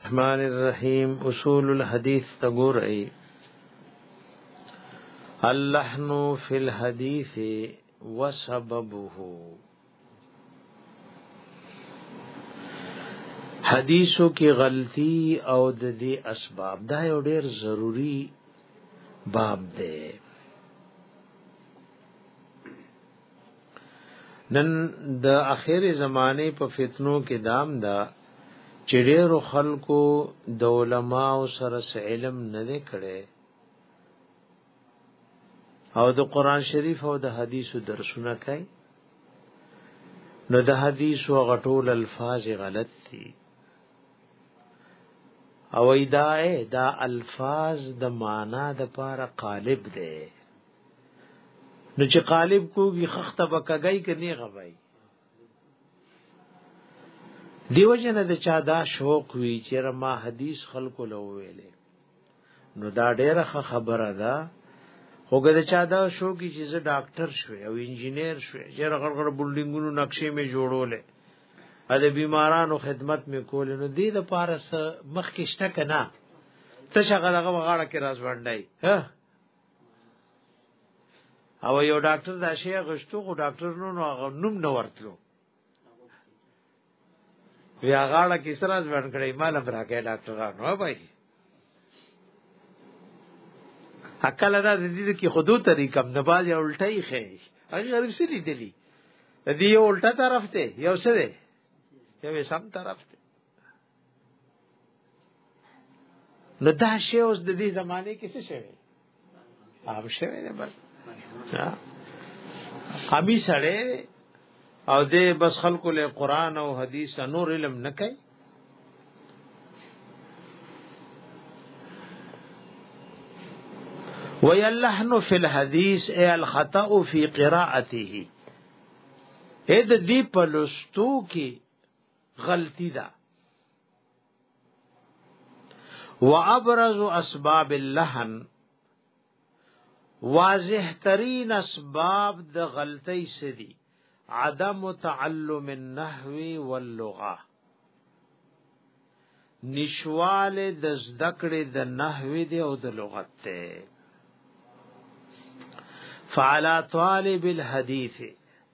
الرحمن الرحیم اصول الحديث تګورئ اللحن فی الحديث وسببه حدیثو کې غلطي او د دې اسباب دا یو ډیر ضروری باب دی نن د اخر زمانه په فتنو کې دام دا چې ډېر خلکو د علما او سره علم نه کړي او د قران شریف او د حدیثو درسونه کوي نو د حدیث او غټول الفاظ غلط دي او ایدای دا الفاظ د معنا د پاره قالب دی نو چې قالب کوږي خخته بکګای کني غوي دیو جن د چا دا شوق وی چې ما حدیث خلکو له ویلې نو دا ډیره خبره ده خوګه د چا دا شوق چې زه ډاکټر شوم او انجنیر شوم چې غړ غړ بلډینګونو نقشې می جوړولې ا د بیمارانو خدمت می کول نو دې د پاره مخ کې شته کنه ته شغله غواړه کې راز وړندای ها او یو ډاکټر دا شی غشتو خو ډاکټر نو نو نوم نه ورتلو بیا غاړه کې سره ځوړ کړی مال براکه ډاکټرانو ها بھائی عقل دا د دې کې خودو طریقم نه باز الټای خې هغه غریب سي لیدلی د دې الټا طرف ته یو څه دی یو سم طرف ته نو دا شی اوس د دې زمانه کې څه شوی عام شوی دی بس ابي سره او دې بس خلکو له قران او حديث نور علم نه کوي ويلحن في الحديث اي الخطا في قراءته اې د دې په لستو کې غلطی ده وابرز اسباب اللحن واضح ترین اسباب د غلطی سدی عدم تعلم النحو واللغه نشوال د زدکړې د نحوی دی او د لغت ته فعلى طالب الحديث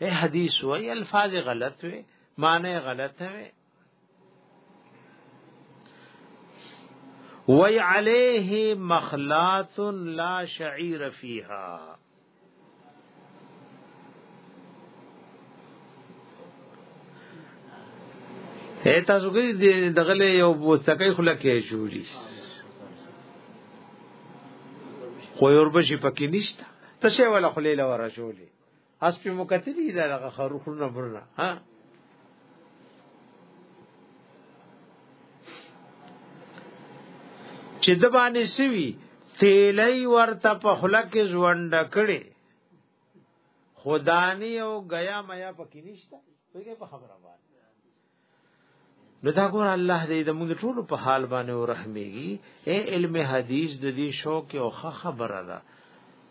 اے حدیث وای الفاظ غلط وي معنی غلط وي وی علیه مخلات لا شعیر فیها اے تاسو کې دغله یو بوستکې خلا کې جوړی خو یور بشي پکې نشته ته شی ولا خلی له ورجولې اس په مکتلی دا دغه خروخونه برنا ها چې د باندې سوي تیلای ورته په خلک ژوند کړي خدانی او غیا میا پکې نشته ویګه په خبره باندې نو دا ګور الله دې د موږ ټول په حال باندې ورحمېږي اے علم حدیث د دې شوق او خبره ده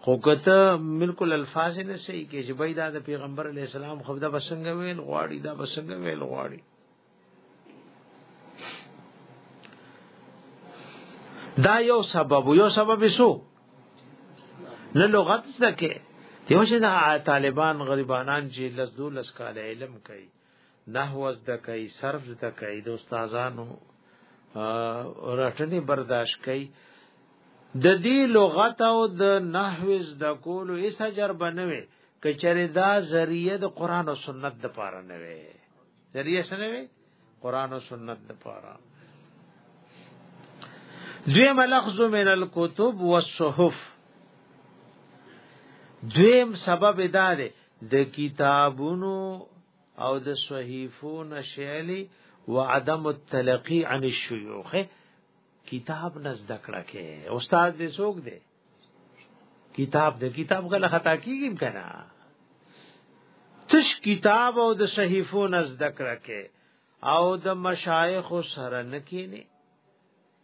خو کته بالکل الفاظ نه سي کې چې بای دا د پیغمبر علی السلام خو دا بسنګ ویل غواړي دا بسنګ ویل غواړي دا یو سبب یو سبب سو نه لغت زده کې دیو چې دا طالبان غریبانان چې لزدو لس کال علم کوي نحو زده کوي صرف زده کوي د استادانو رټنی برداشت کوي د دې لغت او د نحو زده کولو هیڅ اجر بنوي کچره دا ذریعہ د قران او سنت د پاره نه وي ذریعہ سره وي قران او سنت د پاره دویم لفظ من الكتب والصحف دویم سبب دا دی د کتابونو او د صحیفو نشیلی و عدم التلقی عن الشیوخ کتاب نز دکړه کې استاد دې څوک دی کتاب دې کتاب غل خطا کیږي کنه تش کتاب او د صحیفو نز دکړه کې او د مشایخ سره نکینه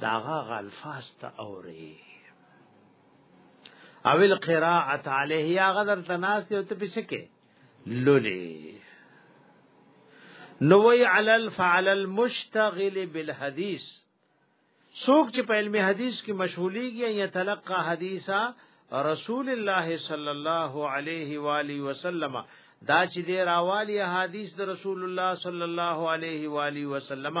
دا هغه الفاظ ته اوري او القراءه علیه یا غدر تناس ته ته پسکه لولي نووی علل فعل المشتغل بالحديث سوک چې په علم حدیث کې مشغولېږي یا تلقا حدیثا رسول الله صلی الله علیه و آله وسلم دا چې دی راوالی حدیث د رسول الله صلی الله علیه و آله وسلم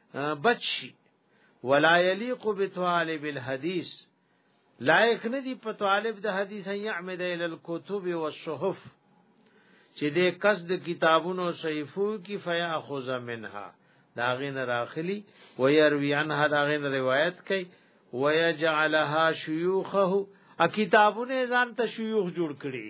بچي ولا يليق بطالب الحديث لایق نه دی په طالب د حدیث یعمد ال الكتب والصحف چې د کس د کتابونو صحیفو کې فیاخذ منها دا غین راخلی ويروي عنها دا غین روایت کوي ويجعلها شيوخه ا کتابونه ځان ته شيوخ جوړ کړي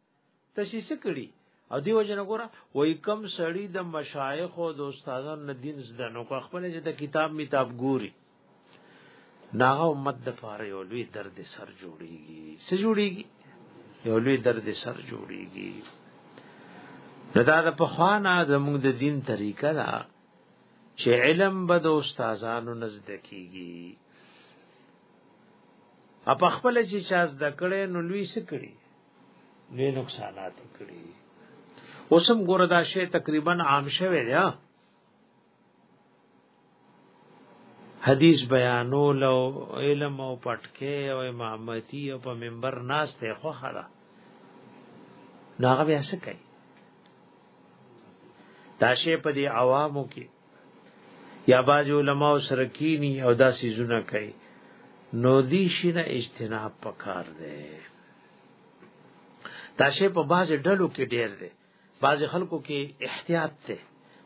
تشیسه کړي او دی وجه نه ګوره وای کم سړی د مشایخ او د استادانو نه دین زده نو کو خپل چې د کتاب میتاب ګوري ناغه امت د پاره یو لوی درد سر جوړیږي څه جوړیږي یو لوی درد سر جوړیږي نو دا د پخوانا زموږ د دین طریقه ده چې علم به د استادانو نزد کیږي اپ خپل چې چاز د کړه نو لوی سکړي نه نقصانات کړی اوسم ګور دا شی تقریبا عام شوه دی حدیث بیانول او علم او پټکه او امامتی او په منبر ناس ته خو خره ناغه بیا څه کوي دا شی په دې عوامو کې یا باج علماء سره کینی او دا سیزونه کوي نو دی شینه اجتناب پکار دی دا شی په باز ډلو کې ډیر دی باز خلکو کې احتیاط ته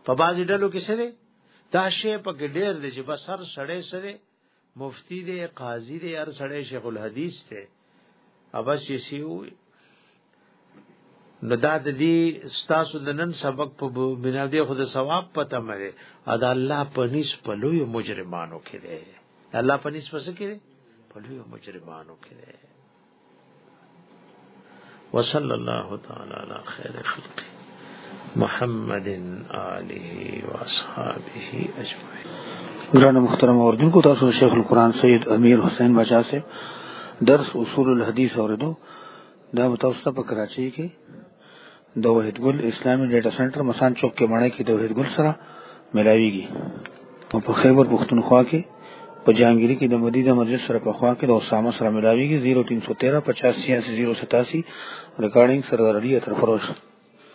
په باز ډلو کې سره دا شی په کې ډیر دی چې بسر سړې سره مفتی دی قاضی دی هر سړی شیخ الحدیث ته ابس یې سی وي نو دا د دې ستاسو د نن سبق په بنا دې خود ثواب پته مې ادا الله پنيس په لوی مجرمانو کې دی الله پنيس پس کې دی په لوی مجرمانو کې دی وصلى الله تعالى على خير خلقه محمد آله وأصحابه أجمعين گران محترم اوردن کو تاسو شیخ القرآن سید امیر حسین بچا سے درس اصول الحدیث اوردو دا تاسو ته په کراچۍ کې د وحید ګل اسلامي ډیټا سنټر مسان چوک کې مړی کې د وحید ګل سره ملاویږي او په خیبر پښتونخوا کې په جهانګیري کې د مدي د مسجد سره په خوا کې د اسامه سره ملاویږي 0313 50 86 087 ریکارډینګ سردار علي اطرفروش